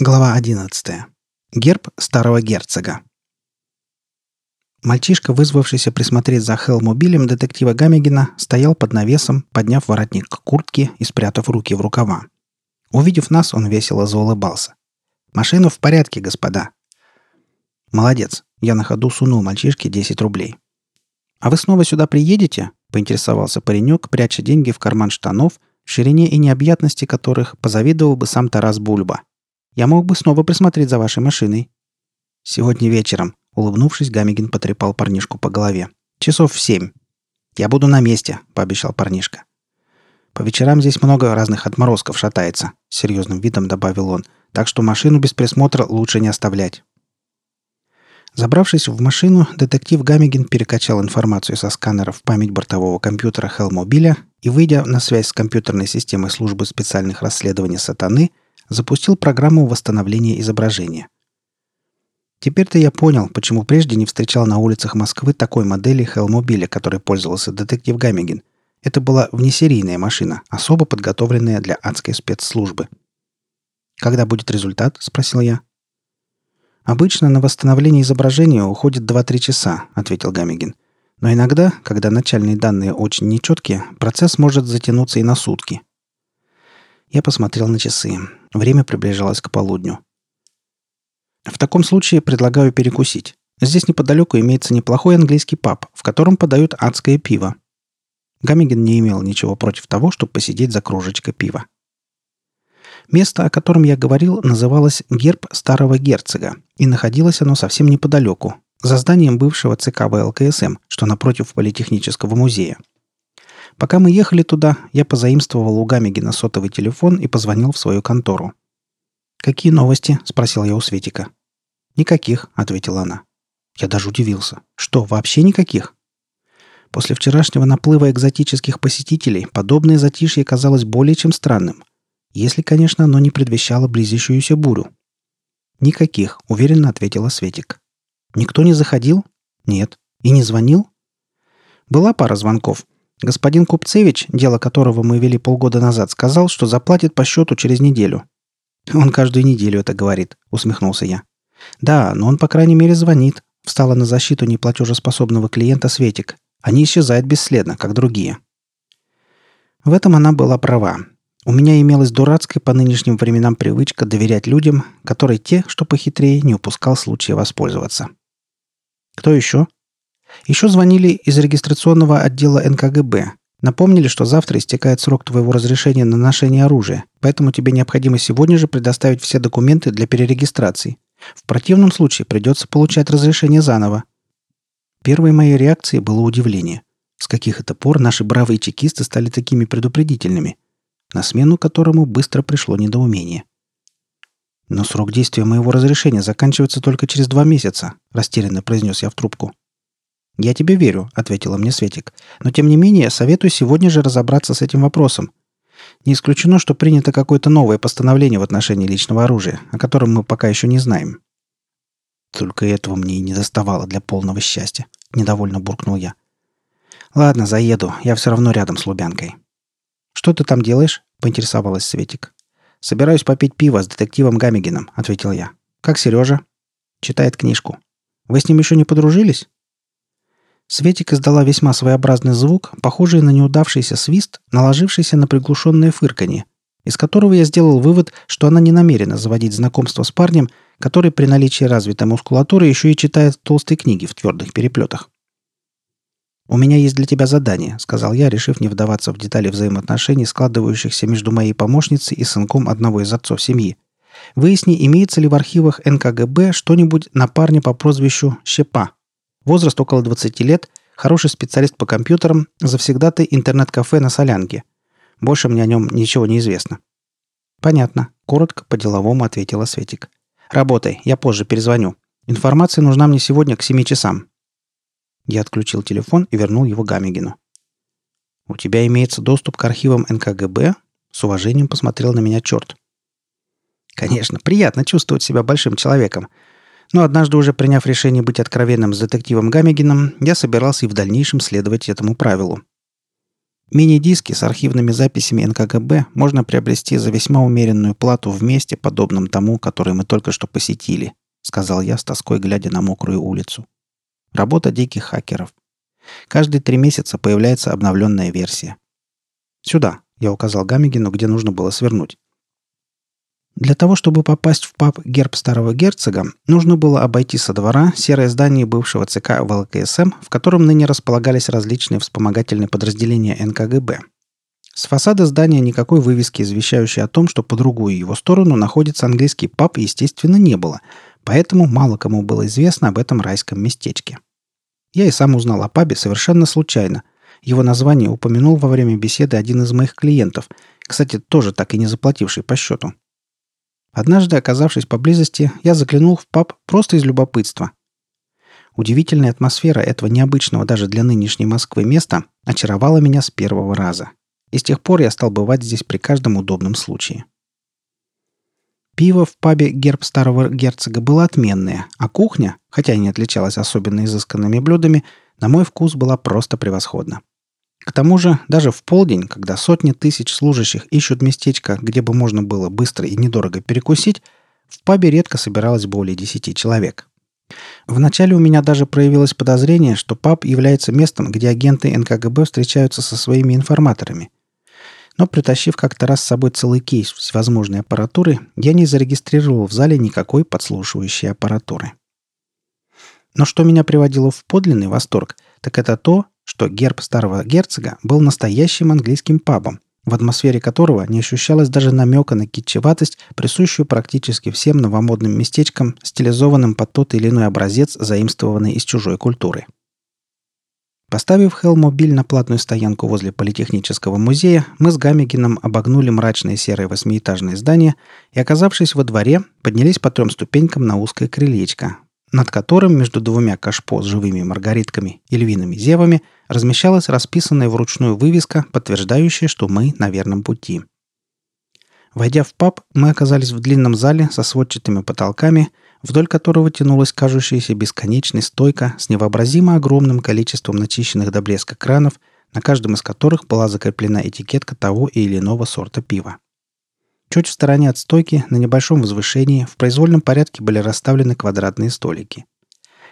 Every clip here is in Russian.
Глава 11. Герб старого герцога. Мальчишка, вызвавшийся присмотреть за Хелмобилем детектива Гамегина, стоял под навесом, подняв воротник к куртке и спрятав руки в рукава. Увидев нас, он весело заулыбался. «Машина в порядке, господа». «Молодец». Я на ходу сунул мальчишке 10 рублей. «А вы снова сюда приедете?» — поинтересовался паренек, пряча деньги в карман штанов, в ширине и необъятности которых позавидовал бы сам Тарас Бульба — я мог бы снова присмотреть за вашей машиной». «Сегодня вечером», — улыбнувшись, Гамигин потрепал парнишку по голове. «Часов в семь». «Я буду на месте», — пообещал парнишка. «По вечерам здесь много разных отморозков шатается», — серьезным видом добавил он. «Так что машину без присмотра лучше не оставлять». Забравшись в машину, детектив Гамигин перекачал информацию со сканера в память бортового компьютера Хелмобиля и, выйдя на связь с компьютерной системой службы специальных расследований «Сатаны», запустил программу восстановления изображения. Теперь-то я понял, почему прежде не встречал на улицах Москвы такой модели Хелмобиля, которой пользовался детектив Гамигин. Это была внесерийная машина, особо подготовленная для адской спецслужбы. «Когда будет результат?» – спросил я. «Обычно на восстановление изображения уходит 2-3 часа», – ответил Гамигин. «Но иногда, когда начальные данные очень нечеткие, процесс может затянуться и на сутки. Я посмотрел на часы. Время приближалось к полудню. В таком случае предлагаю перекусить. Здесь неподалеку имеется неплохой английский паб, в котором подают адское пиво. Гамигин не имел ничего против того, чтобы посидеть за кружечкой пива. Место, о котором я говорил, называлось «Герб старого герцога», и находилось оно совсем неподалеку, за зданием бывшего ЦК ВЛКСМ, что напротив Политехнического музея – Пока мы ехали туда, я позаимствовал у Гамигина сотовый телефон и позвонил в свою контору. «Какие новости?» – спросил я у Светика. «Никаких», – ответила она. Я даже удивился. «Что, вообще никаких?» После вчерашнего наплыва экзотических посетителей подобное затишье казалось более чем странным. Если, конечно, оно не предвещало близящуюся бурю. «Никаких», — уверенно ответила Светик. «Никто не заходил?» «Нет». «И не звонил?» «Была пара звонков. Господин Купцевич, дело которого мы вели полгода назад, сказал, что заплатит по счету через неделю. Он каждую неделю это говорит, усмехнулся я. Да, но он, по крайней мере, звонит. Встала на защиту неплатежеспособного клиента Светик. Они исчезают бесследно, как другие. В этом она была права. У меня имелась дурацкая по нынешним временам привычка доверять людям, которые те, что похитрее, не упускал случая воспользоваться. Кто еще? Еще звонили из регистрационного отдела НКГБ. Напомнили, что завтра истекает срок твоего разрешения на ношение оружия, поэтому тебе необходимо сегодня же предоставить все документы для перерегистрации. В противном случае придется получать разрешение заново. Первой моей реакцией было удивление. С каких это пор наши бравые чекисты стали такими предупредительными? На смену которому быстро пришло недоумение. «Но срок действия моего разрешения заканчивается только через два месяца», – растерянно произнес я в трубку. «Я тебе верю», — ответила мне Светик. «Но тем не менее, советую сегодня же разобраться с этим вопросом. Не исключено, что принято какое-то новое постановление в отношении личного оружия, о котором мы пока еще не знаем». «Только этого мне и не доставало для полного счастья», — недовольно буркнул я. «Ладно, заеду. Я все равно рядом с Лубянкой». «Что ты там делаешь?» — поинтересовалась Светик. «Собираюсь попить пиво с детективом Гамигином», — ответил я. «Как Сережа?» «Читает книжку». «Вы с ним еще не подружились?» Светик издала весьма своеобразный звук, похожий на неудавшийся свист, наложившийся на приглушенное фырканье, из которого я сделал вывод, что она не намерена заводить знакомство с парнем, который при наличии развитой мускулатуры еще и читает толстые книги в твердых переплетах. «У меня есть для тебя задание», — сказал я, решив не вдаваться в детали взаимоотношений, складывающихся между моей помощницей и сынком одного из отцов семьи. «Выясни, имеется ли в архивах НКГБ что-нибудь на парня по прозвищу Щепа». Возраст около 20 лет, хороший специалист по компьютерам, завсегдатый интернет-кафе на Солянке. Больше мне о нем ничего не известно». «Понятно», — коротко по-деловому ответила Светик. «Работай, я позже перезвоню. Информация нужна мне сегодня к 7 часам». Я отключил телефон и вернул его Гамигину. «У тебя имеется доступ к архивам НКГБ?» С уважением посмотрел на меня черт. «Конечно, приятно чувствовать себя большим человеком. Но однажды уже приняв решение быть откровенным с детективом Гамегином, я собирался и в дальнейшем следовать этому правилу. Мини-диски с архивными записями НКГБ можно приобрести за весьма умеренную плату в месте, подобном тому, который мы только что посетили», — сказал я с тоской, глядя на мокрую улицу. «Работа диких хакеров. Каждые три месяца появляется обновленная версия. «Сюда», — я указал Гамигину, где нужно было свернуть. Для того, чтобы попасть в паб «Герб старого герцога», нужно было обойти со двора серое здание бывшего ЦК ВЛКСМ, в котором ныне располагались различные вспомогательные подразделения НКГБ. С фасада здания никакой вывески, извещающей о том, что по другую его сторону находится английский паб, естественно, не было, поэтому мало кому было известно об этом райском местечке. Я и сам узнал о пабе совершенно случайно. Его название упомянул во время беседы один из моих клиентов, кстати, тоже так и не заплативший по счету. Однажды, оказавшись поблизости, я заглянул в паб просто из любопытства. Удивительная атмосфера этого необычного даже для нынешней Москвы места очаровала меня с первого раза. И с тех пор я стал бывать здесь при каждом удобном случае. Пиво в пабе «Герб старого герцога» было отменное, а кухня, хотя и не отличалась особенно изысканными блюдами, на мой вкус была просто превосходна. К тому же, даже в полдень, когда сотни тысяч служащих ищут местечко, где бы можно было быстро и недорого перекусить, в пабе редко собиралось более десяти человек. Вначале у меня даже проявилось подозрение, что паб является местом, где агенты НКГБ встречаются со своими информаторами. Но притащив как-то раз с собой целый кейс всевозможной аппаратуры, я не зарегистрировал в зале никакой подслушивающей аппаратуры. Но что меня приводило в подлинный восторг, так это то, что герб старого герцога был настоящим английским пабом, в атмосфере которого не ощущалось даже намека на китчеватость, присущую практически всем новомодным местечкам, стилизованным под тот или иной образец, заимствованный из чужой культуры. Поставив Хелмобиль на платную стоянку возле Политехнического музея, мы с Гамигином обогнули мрачное серое восьмиэтажное здание и, оказавшись во дворе, поднялись по трем ступенькам на узкое крылечко, над которым между двумя кашпо с живыми маргаритками и львиными зевами размещалась расписанная вручную вывеска, подтверждающая, что мы на верном пути. Войдя в паб, мы оказались в длинном зале со сводчатыми потолками, вдоль которого тянулась кажущаяся бесконечной стойка с невообразимо огромным количеством начищенных до блеска кранов, на каждом из которых была закреплена этикетка того или иного сорта пива. Чуть в стороне от стойки, на небольшом возвышении, в произвольном порядке были расставлены квадратные столики.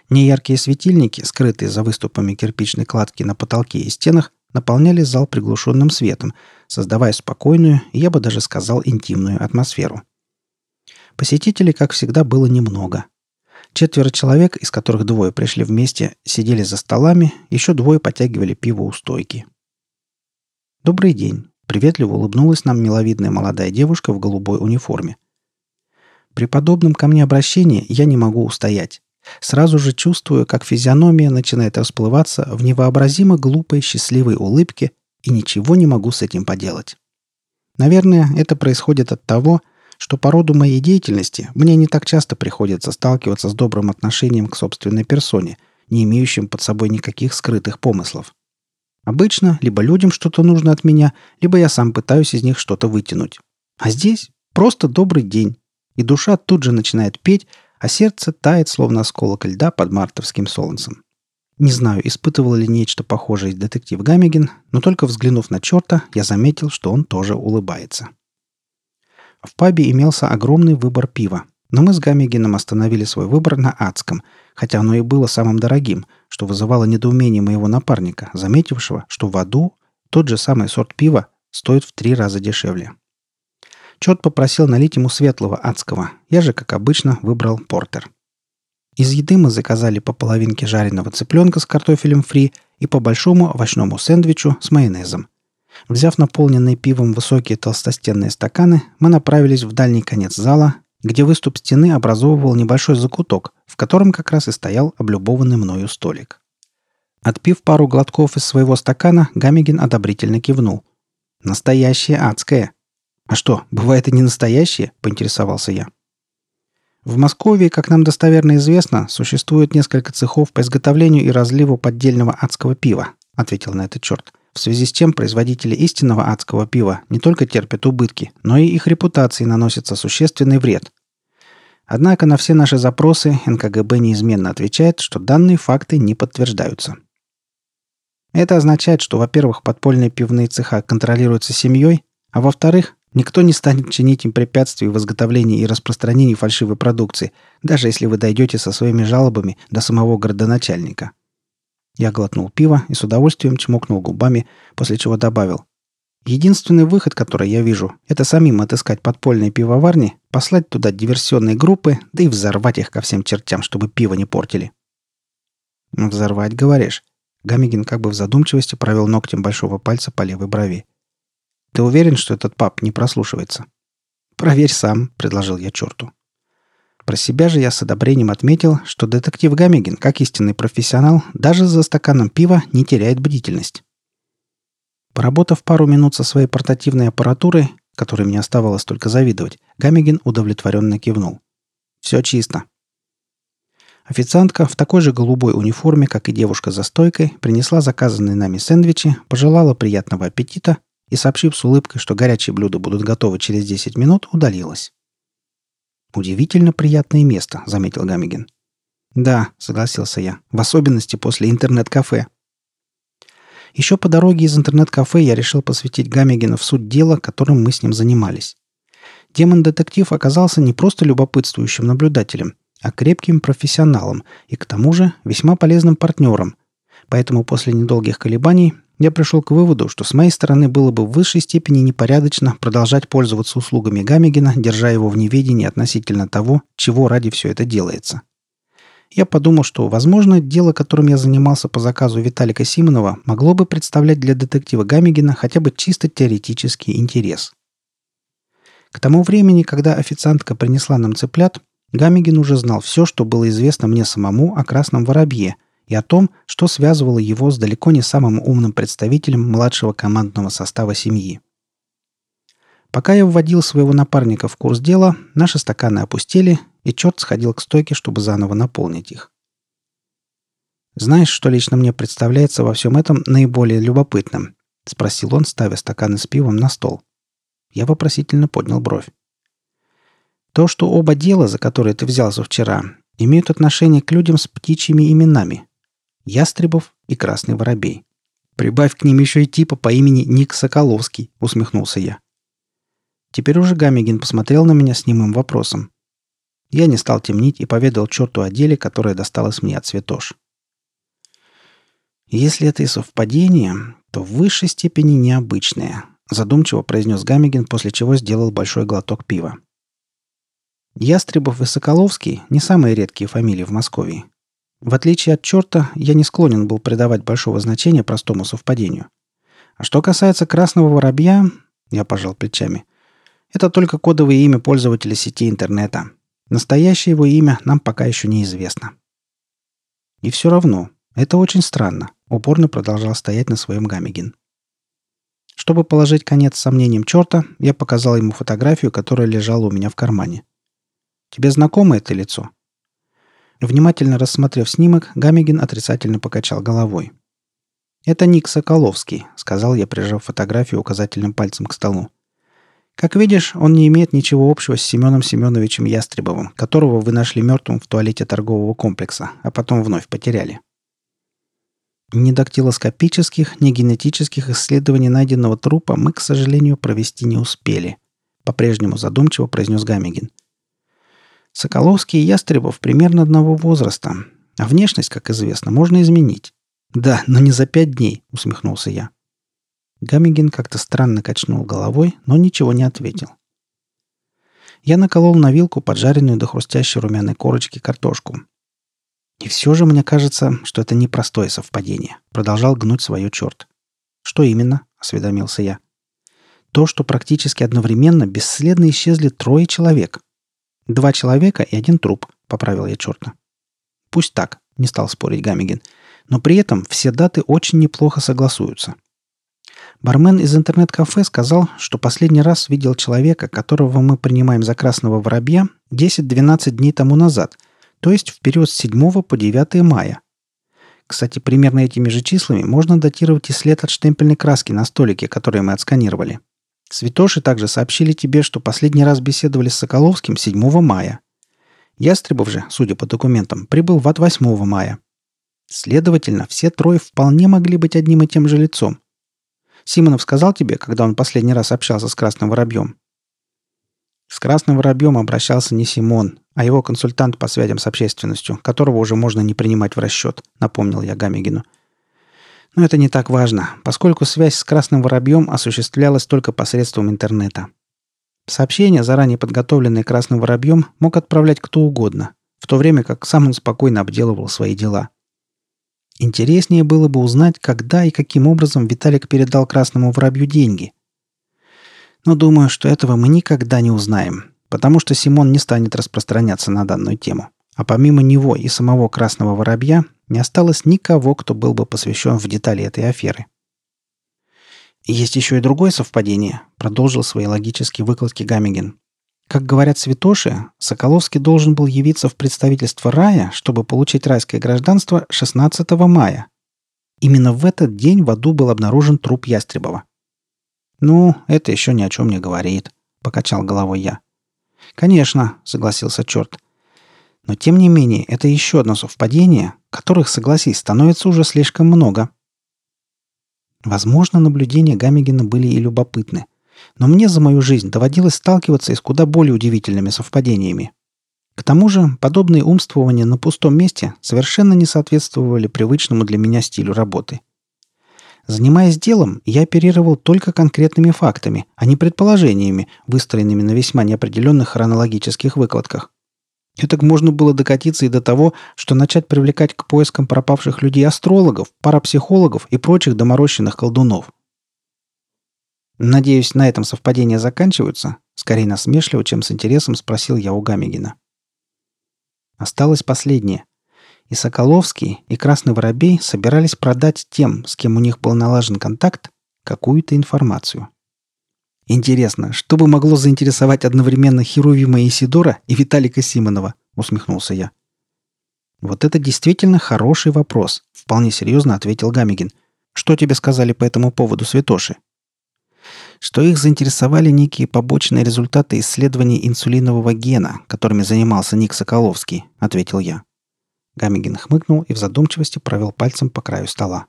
Неяркие светильники, скрытые за выступами кирпичной кладки на потолке и стенах, наполняли зал приглушенным светом, создавая спокойную, я бы даже сказал, интимную атмосферу. Посетителей, как всегда, было немного. Четверо человек, из которых двое пришли вместе, сидели за столами, еще двое потягивали пиво у стойки. «Добрый день», Приветливо улыбнулась нам миловидная молодая девушка в голубой униформе. При подобном ко мне обращении я не могу устоять. Сразу же чувствую, как физиономия начинает расплываться в невообразимо глупой счастливой улыбке и ничего не могу с этим поделать. Наверное, это происходит от того, что по роду моей деятельности мне не так часто приходится сталкиваться с добрым отношением к собственной персоне, не имеющим под собой никаких скрытых помыслов. Обычно либо людям что-то нужно от меня, либо я сам пытаюсь из них что-то вытянуть. А здесь просто добрый день. И душа тут же начинает петь, а сердце тает, словно осколок льда под мартовским солнцем. Не знаю, испытывал ли нечто похожее детектив Гамигин, но только взглянув на черта, я заметил, что он тоже улыбается. В пабе имелся огромный выбор пива, но мы с Гамигином остановили свой выбор на адском – хотя оно и было самым дорогим, что вызывало недоумение моего напарника, заметившего, что в аду тот же самый сорт пива стоит в три раза дешевле. Чет попросил налить ему светлого адского. Я же, как обычно, выбрал портер. Из еды мы заказали по половинке жареного цыпленка с картофелем фри и по большому овощному сэндвичу с майонезом. Взяв наполненные пивом высокие толстостенные стаканы, мы направились в дальний конец зала, где выступ стены образовывал небольшой закуток, в котором как раз и стоял облюбованный мною столик. Отпив пару глотков из своего стакана, Гамигин одобрительно кивнул. «Настоящее адское!» «А что, бывает и не настоящее?» – поинтересовался я. В Москве, как нам достоверно известно, существует несколько цехов по изготовлению и разливу поддельного адского пива, ответил на это черт. В связи с чем производители истинного адского пива не только терпят убытки, но и их репутации наносится существенный вред. Однако на все наши запросы НКГБ неизменно отвечает, что данные факты не подтверждаются. Это означает, что, во-первых, подпольные пивные цеха контролируются семьей, а во-вторых, никто не станет чинить им препятствий в изготовлении и распространении фальшивой продукции, даже если вы дойдете со своими жалобами до самого городоначальника. Я глотнул пиво и с удовольствием чмокнул губами, после чего добавил. Единственный выход, который я вижу, это самим отыскать подпольные пивоварни, послать туда диверсионные группы, да и взорвать их ко всем чертям, чтобы пиво не портили. «Взорвать, говоришь?» Гамигин как бы в задумчивости провел ногтем большого пальца по левой брови. «Ты уверен, что этот пап не прослушивается?» «Проверь сам», — предложил я черту. Про себя же я с одобрением отметил, что детектив Гамигин, как истинный профессионал, даже за стаканом пива не теряет бдительность. Поработав пару минут со своей портативной аппаратурой, которой мне оставалось только завидовать, Гамигин удовлетворенно кивнул. «Все чисто. Официантка в такой же голубой униформе, как и девушка за стойкой, принесла заказанные нами сэндвичи, пожелала приятного аппетита и, сообщив с улыбкой, что горячие блюда будут готовы через 10 минут, удалилась. «Удивительно приятное место», — заметил Гамигин. «Да», — согласился я, — «в особенности после интернет-кафе». Еще по дороге из интернет-кафе я решил посвятить Гамигина в суть дела, которым мы с ним занимались. Демон-детектив оказался не просто любопытствующим наблюдателем — а крепким профессионалом и к тому же весьма полезным партнером. Поэтому после недолгих колебаний я пришел к выводу, что с моей стороны было бы в высшей степени непорядочно продолжать пользоваться услугами Гамигина, держа его в неведении относительно того, чего ради все это делается. Я подумал, что, возможно, дело, которым я занимался по заказу Виталика Симонова, могло бы представлять для детектива Гамигина хотя бы чисто теоретический интерес. К тому времени, когда официантка принесла нам цыплят, Гамигин уже знал все, что было известно мне самому о красном воробье и о том, что связывало его с далеко не самым умным представителем младшего командного состава семьи. Пока я вводил своего напарника в курс дела, наши стаканы опустели, и черт сходил к стойке, чтобы заново наполнить их. «Знаешь, что лично мне представляется во всем этом наиболее любопытным?» — спросил он, ставя стаканы с пивом на стол. Я вопросительно поднял бровь. То, что оба дела, за которые ты взялся вчера, имеют отношение к людям с птичьими именами. Ястребов и Красный Воробей. Прибавь к ним еще и типа по имени Ник Соколовский, усмехнулся я. Теперь уже Гамигин посмотрел на меня с немым вопросом. Я не стал темнить и поведал черту о деле, которое досталось мне от Цветош. Если это и совпадение, то в высшей степени необычное, задумчиво произнес Гамигин, после чего сделал большой глоток пива. Ястребов и Соколовский – не самые редкие фамилии в Москве. В отличие от черта, я не склонен был придавать большого значения простому совпадению. А что касается красного воробья, я пожал плечами, это только кодовое имя пользователя сети интернета. Настоящее его имя нам пока еще неизвестно. И все равно, это очень странно, упорно продолжал стоять на своем Гамигин. Чтобы положить конец сомнениям черта, я показал ему фотографию, которая лежала у меня в кармане – Тебе знакомо это лицо?» Внимательно рассмотрев снимок, Гамигин отрицательно покачал головой. «Это Ник Соколовский», — сказал я, прижав фотографию указательным пальцем к столу. «Как видишь, он не имеет ничего общего с Семеном Семеновичем Ястребовым, которого вы нашли мертвым в туалете торгового комплекса, а потом вновь потеряли». Ни дактилоскопических, ни генетических исследований найденного трупа мы, к сожалению, провести не успели. По-прежнему задумчиво произнес Гамигин — Соколовский и Ястребов примерно одного возраста, а внешность, как известно, можно изменить. Да, но не за пять дней, усмехнулся я. Гамигин как-то странно качнул головой, но ничего не ответил. Я наколол на вилку поджаренную до хрустящей румяной корочки картошку. И все же мне кажется, что это непростое совпадение. Продолжал гнуть свое черт. Что именно? осведомился я. То, что практически одновременно бесследно исчезли трое человек. Два человека и один труп, поправил я черта. Пусть так, не стал спорить Гамигин. Но при этом все даты очень неплохо согласуются. Бармен из интернет-кафе сказал, что последний раз видел человека, которого мы принимаем за красного воробья, 10-12 дней тому назад, то есть в период с 7 по 9 мая. Кстати, примерно этими же числами можно датировать и след от штемпельной краски на столике, который мы отсканировали. Святоши также сообщили тебе, что последний раз беседовали с Соколовским 7 мая. Ястребов же, судя по документам, прибыл в от 8 мая. Следовательно, все трое вполне могли быть одним и тем же лицом. Симонов сказал тебе, когда он последний раз общался с Красным Воробьем? С Красным Воробьем обращался не Симон, а его консультант по связям с общественностью, которого уже можно не принимать в расчет, напомнил я Гамигину. Но это не так важно, поскольку связь с Красным Воробьем осуществлялась только посредством интернета. Сообщения, заранее подготовленные Красным Воробьем, мог отправлять кто угодно, в то время как сам он спокойно обделывал свои дела. Интереснее было бы узнать, когда и каким образом Виталик передал Красному Воробью деньги. Но думаю, что этого мы никогда не узнаем, потому что Симон не станет распространяться на данную тему. А помимо него и самого Красного Воробья не осталось никого, кто был бы посвящен в детали этой аферы. «Есть еще и другое совпадение», — продолжил свои логические выкладки Гамигин. Как говорят святоши, Соколовский должен был явиться в представительство рая, чтобы получить райское гражданство 16 мая. Именно в этот день в аду был обнаружен труп Ястребова. «Ну, это еще ни о чем не говорит», — покачал головой я. «Конечно», — согласился черт. «Но тем не менее, это еще одно совпадение, которых, согласись, становится уже слишком много». Возможно, наблюдения Гамигина были и любопытны. Но мне за мою жизнь доводилось сталкиваться и с куда более удивительными совпадениями. К тому же, подобные умствования на пустом месте совершенно не соответствовали привычному для меня стилю работы. Занимаясь делом, я оперировал только конкретными фактами, а не предположениями, выстроенными на весьма неопределенных хронологических выкладках. Так можно было докатиться и до того, что начать привлекать к поискам пропавших людей астрологов, парапсихологов и прочих доморощенных колдунов. «Надеюсь, на этом совпадения заканчиваются?» Скорее насмешливо, чем с интересом спросил я у Гамегина. Осталось последнее. И Соколовский, и Красный Воробей собирались продать тем, с кем у них был налажен контакт, какую-то информацию. «Интересно, что бы могло заинтересовать одновременно Херувима Исидора и Виталика Симонова?» — усмехнулся я. «Вот это действительно хороший вопрос», — вполне серьезно ответил Гамигин. «Что тебе сказали по этому поводу святоши?» Что их заинтересовали некие побочные результаты исследований инсулинового гена, которыми занимался Ник Соколовский, ответил я. Гамигин хмыкнул и в задумчивости провел пальцем по краю стола.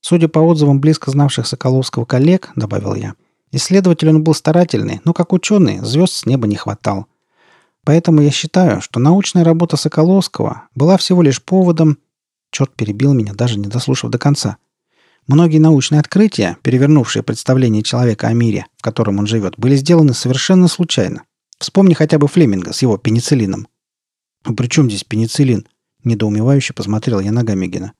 Судя по отзывам близко знавших Соколовского коллег, добавил я, Исследователь он был старательный, но как ученый звезд с неба не хватал. Поэтому я считаю, что научная работа Соколовского была всего лишь поводом... Черт перебил меня, даже не дослушав до конца. Многие научные открытия, перевернувшие представление человека о мире, в котором он живет, были сделаны совершенно случайно. Вспомни хотя бы Флеминга с его пенициллином. «А при чем здесь пенициллин?» – недоумевающе посмотрел я на Гамегина.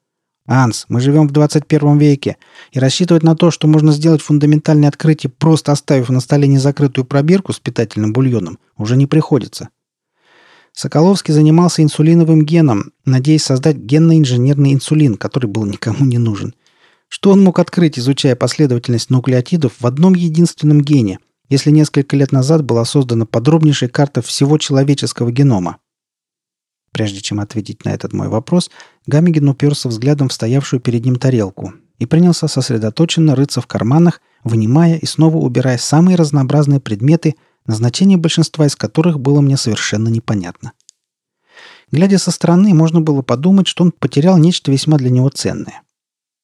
Анс, мы живем в 21 веке, и рассчитывать на то, что можно сделать фундаментальное открытие, просто оставив на столе незакрытую пробирку с питательным бульоном, уже не приходится. Соколовский занимался инсулиновым геном, надеясь создать генно-инженерный инсулин, который был никому не нужен. Что он мог открыть, изучая последовательность нуклеотидов в одном единственном гене, если несколько лет назад была создана подробнейшая карта всего человеческого генома? Прежде чем ответить на этот мой вопрос, Гамигин уперся взглядом в стоявшую перед ним тарелку и принялся сосредоточенно рыться в карманах, вынимая и снова убирая самые разнообразные предметы, назначение большинства из которых было мне совершенно непонятно. Глядя со стороны, можно было подумать, что он потерял нечто весьма для него ценное.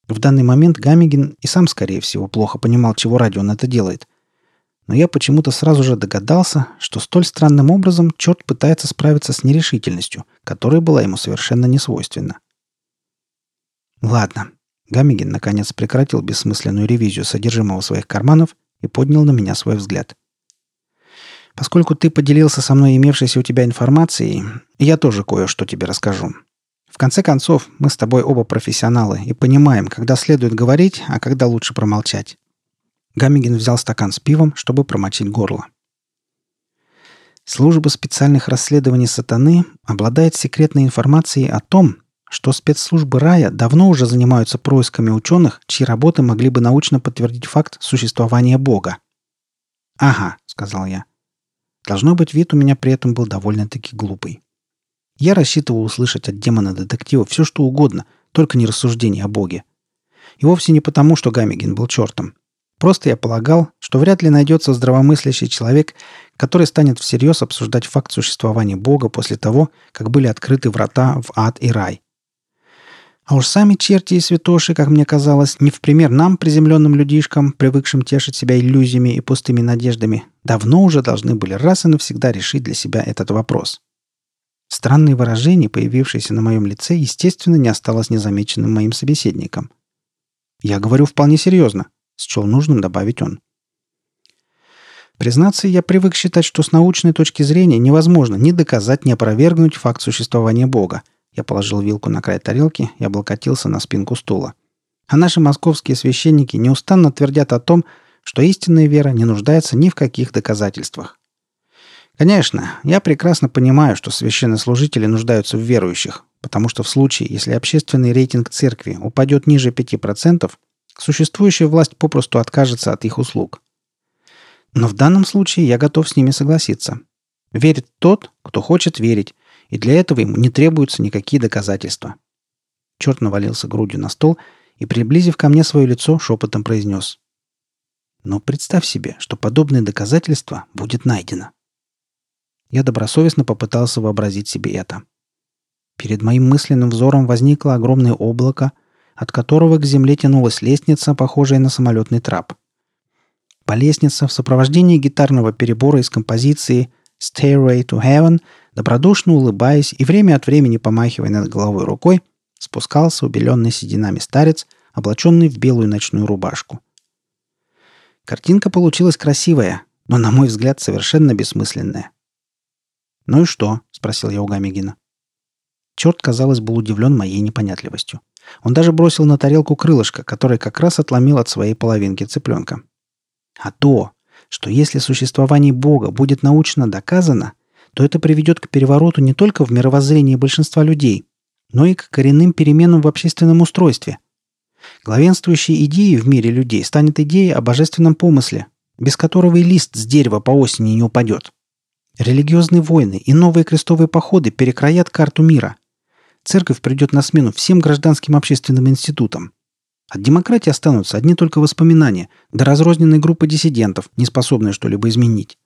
В данный момент Гамигин и сам, скорее всего, плохо понимал, чего ради он это делает – но я почему-то сразу же догадался, что столь странным образом черт пытается справиться с нерешительностью, которая была ему совершенно не свойственна. Ладно. Гамигин наконец прекратил бессмысленную ревизию содержимого своих карманов и поднял на меня свой взгляд. Поскольку ты поделился со мной имевшейся у тебя информацией, я тоже кое-что тебе расскажу. В конце концов, мы с тобой оба профессионалы и понимаем, когда следует говорить, а когда лучше промолчать. Гамигин взял стакан с пивом, чтобы промочить горло. Служба специальных расследований сатаны обладает секретной информацией о том, что спецслужбы рая давно уже занимаются происками ученых, чьи работы могли бы научно подтвердить факт существования Бога. «Ага», — сказал я. Должно быть, вид у меня при этом был довольно-таки глупый. Я рассчитывал услышать от демона-детектива все, что угодно, только не рассуждение о Боге. И вовсе не потому, что Гамигин был чертом. Просто я полагал, что вряд ли найдется здравомыслящий человек, который станет всерьез обсуждать факт существования Бога после того, как были открыты врата в ад и рай. А уж сами черти и святоши, как мне казалось, не в пример нам, приземленным людишкам, привыкшим тешить себя иллюзиями и пустыми надеждами, давно уже должны были раз и навсегда решить для себя этот вопрос. Странное выражение, появившееся на моем лице, естественно, не осталось незамеченным моим собеседником. «Я говорю вполне серьезно», — счел нужным добавить он. Признаться, я привык считать, что с научной точки зрения невозможно ни доказать, ни опровергнуть факт существования Бога — я положил вилку на край тарелки и облокотился на спинку стула. А наши московские священники неустанно твердят о том, что истинная вера не нуждается ни в каких доказательствах. Конечно, я прекрасно понимаю, что священнослужители нуждаются в верующих, потому что в случае, если общественный рейтинг церкви упадет ниже 5%, существующая власть попросту откажется от их услуг. Но в данном случае я готов с ними согласиться. Верит тот, кто хочет верить, и для этого ему не требуются никакие доказательства. Черт навалился грудью на стол и, приблизив ко мне свое лицо, шепотом произнес. «Но представь себе, что подобное доказательство будет найдено». Я добросовестно попытался вообразить себе это. Перед моим мысленным взором возникло огромное облако, от которого к земле тянулась лестница, похожая на самолетный трап. По лестнице в сопровождении гитарного перебора из композиции «Stairway to Heaven» Добродушно улыбаясь и время от времени помахивая над головой рукой, спускался убеленный сединами старец, облаченный в белую ночную рубашку. Картинка получилась красивая, но, на мой взгляд, совершенно бессмысленная. «Ну и что?» — спросил я у Гамегина. Черт, казалось, был удивлен моей непонятливостью. Он даже бросил на тарелку крылышко, которое как раз отломил от своей половинки цыпленка. А то, что если существование Бога будет научно доказано, то это приведет к перевороту не только в мировоззрении большинства людей, но и к коренным переменам в общественном устройстве. Главенствующей идеей в мире людей станет идея о божественном помысле, без которого и лист с дерева по осени не упадет. Религиозные войны и новые крестовые походы перекроят карту мира. Церковь придет на смену всем гражданским общественным институтам. От демократии останутся одни только воспоминания, да разрозненные группы диссидентов, не способные что-либо изменить.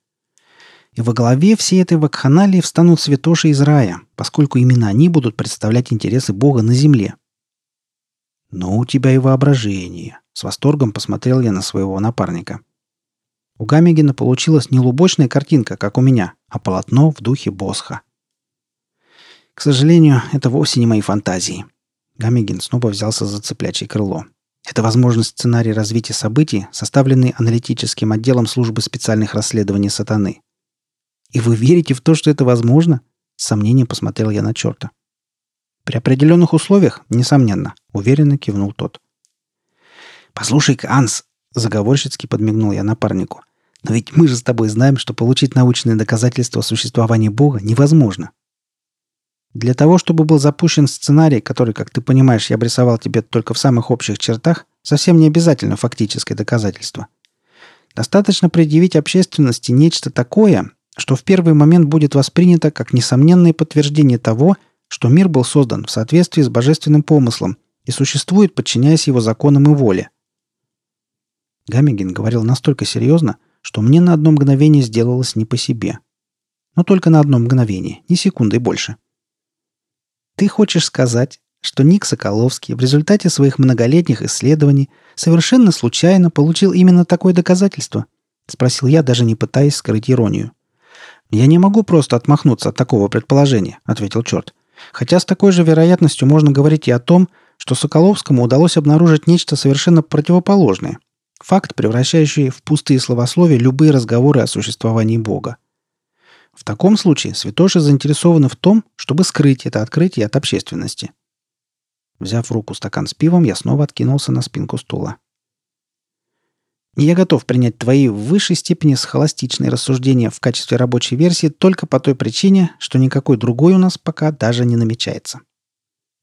И во главе всей этой вакханалии встанут святоши из рая, поскольку именно они будут представлять интересы Бога на земле. «Но у тебя и воображение», — с восторгом посмотрел я на своего напарника. У Гамегина получилась не лубочная картинка, как у меня, а полотно в духе Босха. К сожалению, это вовсе не мои фантазии. Гамегин снова взялся за цыплячье крыло. Это возможный сценарий развития событий, составленный аналитическим отделом службы специальных расследований сатаны. «И вы верите в то, что это возможно?» С сомнением посмотрел я на черта. «При определенных условиях, несомненно», — уверенно кивнул тот. «Послушай-ка, Анс», — заговорщицки подмигнул я напарнику, «но ведь мы же с тобой знаем, что получить научные доказательства существования Бога невозможно. Для того, чтобы был запущен сценарий, который, как ты понимаешь, я обрисовал тебе только в самых общих чертах, совсем не обязательно фактическое доказательство. Достаточно предъявить общественности нечто такое, что в первый момент будет воспринято как несомненное подтверждение того, что мир был создан в соответствии с божественным помыслом и существует, подчиняясь его законам и воле. Гамегин говорил настолько серьезно, что мне на одно мгновение сделалось не по себе. Но только на одно мгновение, ни секунды больше. Ты хочешь сказать, что Ник Соколовский в результате своих многолетних исследований совершенно случайно получил именно такое доказательство? Спросил я, даже не пытаясь скрыть иронию. «Я не могу просто отмахнуться от такого предположения», — ответил черт. «Хотя с такой же вероятностью можно говорить и о том, что Соколовскому удалось обнаружить нечто совершенно противоположное. Факт, превращающий в пустые словословия любые разговоры о существовании Бога. В таком случае святоши заинтересованы в том, чтобы скрыть это открытие от общественности. Взяв в руку стакан с пивом, я снова откинулся на спинку стула. Я готов принять твои в высшей степени схоластичные рассуждения в качестве рабочей версии только по той причине, что никакой другой у нас пока даже не намечается.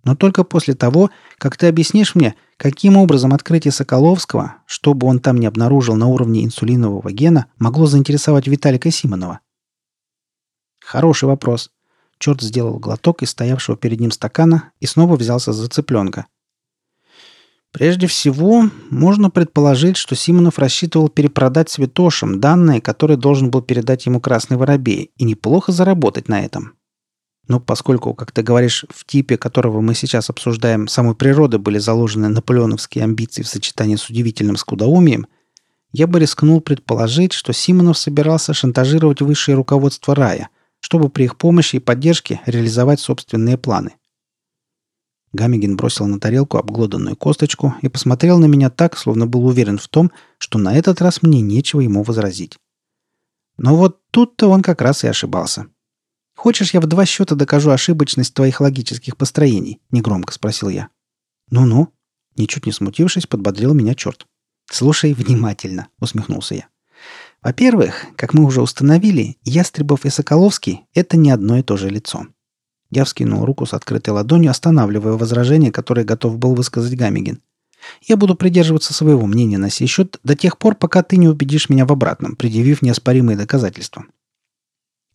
Но только после того, как ты объяснишь мне, каким образом открытие Соколовского, что бы он там ни обнаружил на уровне инсулинового гена, могло заинтересовать Виталика Симонова. Хороший вопрос. Черт сделал глоток из стоявшего перед ним стакана и снова взялся за цыпленка – Прежде всего, можно предположить, что Симонов рассчитывал перепродать святошам данные, которые должен был передать ему Красный Воробей, и неплохо заработать на этом. Но поскольку, как ты говоришь, в типе, которого мы сейчас обсуждаем, самой природы были заложены наполеоновские амбиции в сочетании с удивительным скудоумием, я бы рискнул предположить, что Симонов собирался шантажировать высшее руководство рая, чтобы при их помощи и поддержке реализовать собственные планы. Гамигин бросил на тарелку обглоданную косточку и посмотрел на меня так, словно был уверен в том, что на этот раз мне нечего ему возразить. Но вот тут-то он как раз и ошибался. «Хочешь, я в два счета докажу ошибочность твоих логических построений?» — негромко спросил я. «Ну-ну», — ничуть не смутившись, подбодрил меня черт. «Слушай внимательно», — усмехнулся я. «Во-первых, как мы уже установили, Ястребов и Соколовский — это не одно и то же лицо». Я вскинул руку с открытой ладонью, останавливая возражение, которое готов был высказать Гамигин. «Я буду придерживаться своего мнения на сей счет до тех пор, пока ты не убедишь меня в обратном, предъявив неоспоримые доказательства.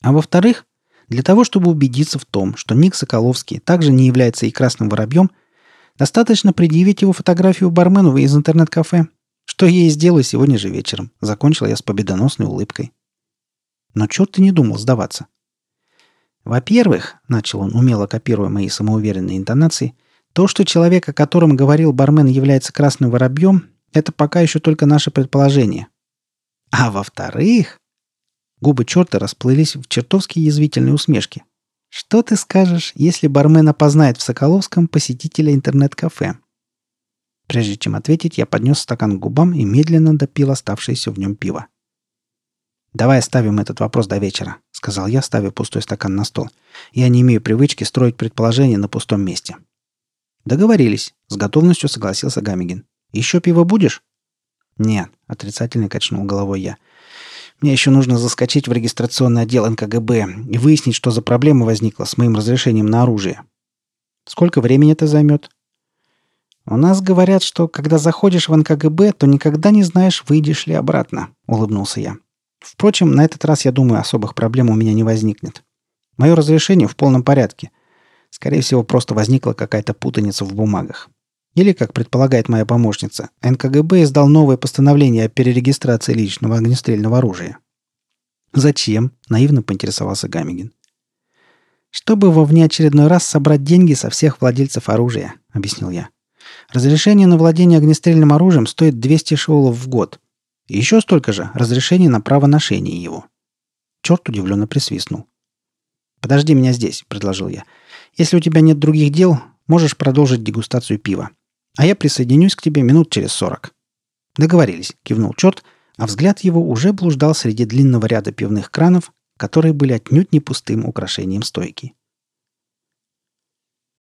А во-вторых, для того, чтобы убедиться в том, что Ник Соколовский также не является и красным воробьем, достаточно предъявить его фотографию бармену из интернет-кафе. Что я и сделаю сегодня же вечером. Закончил я с победоносной улыбкой. Но черт ты не думал сдаваться. Во-первых, начал он, умело копируя мои самоуверенные интонации, то, что человек, о котором говорил бармен, является красным воробьем, это пока еще только наше предположение. А во-вторых, Губы черта расплылись в чертовски язвительной усмешке. «Что ты скажешь, если бармен опознает в Соколовском посетителя интернет-кафе?» Прежде чем ответить, я поднес стакан к губам и медленно допил оставшееся в нем пиво. «Давай оставим этот вопрос до вечера», — сказал я, ставя пустой стакан на стол. «Я не имею привычки строить предположения на пустом месте». «Договорились», — с готовностью согласился Гамигин. «Еще пиво будешь?» «Нет», — отрицательно качнул головой я. Мне еще нужно заскочить в регистрационный отдел НКГБ и выяснить, что за проблема возникла с моим разрешением на оружие. Сколько времени это займет? У нас говорят, что когда заходишь в НКГБ, то никогда не знаешь, выйдешь ли обратно, улыбнулся я. Впрочем, на этот раз, я думаю, особых проблем у меня не возникнет. Мое разрешение в полном порядке. Скорее всего, просто возникла какая-то путаница в бумагах. Или, как предполагает моя помощница, НКГБ издал новое постановление о перерегистрации личного огнестрельного оружия. «Зачем?» – наивно поинтересовался Гамигин. «Чтобы во внеочередной раз собрать деньги со всех владельцев оружия», – объяснил я. «Разрешение на владение огнестрельным оружием стоит 200 шоулов в год. И еще столько же разрешение на право ношения его». Черт удивленно присвистнул. «Подожди меня здесь», — предложил я. «Если у тебя нет других дел, можешь продолжить дегустацию пива а я присоединюсь к тебе минут через сорок». «Договорились», — кивнул черт, а взгляд его уже блуждал среди длинного ряда пивных кранов, которые были отнюдь не пустым украшением стойки.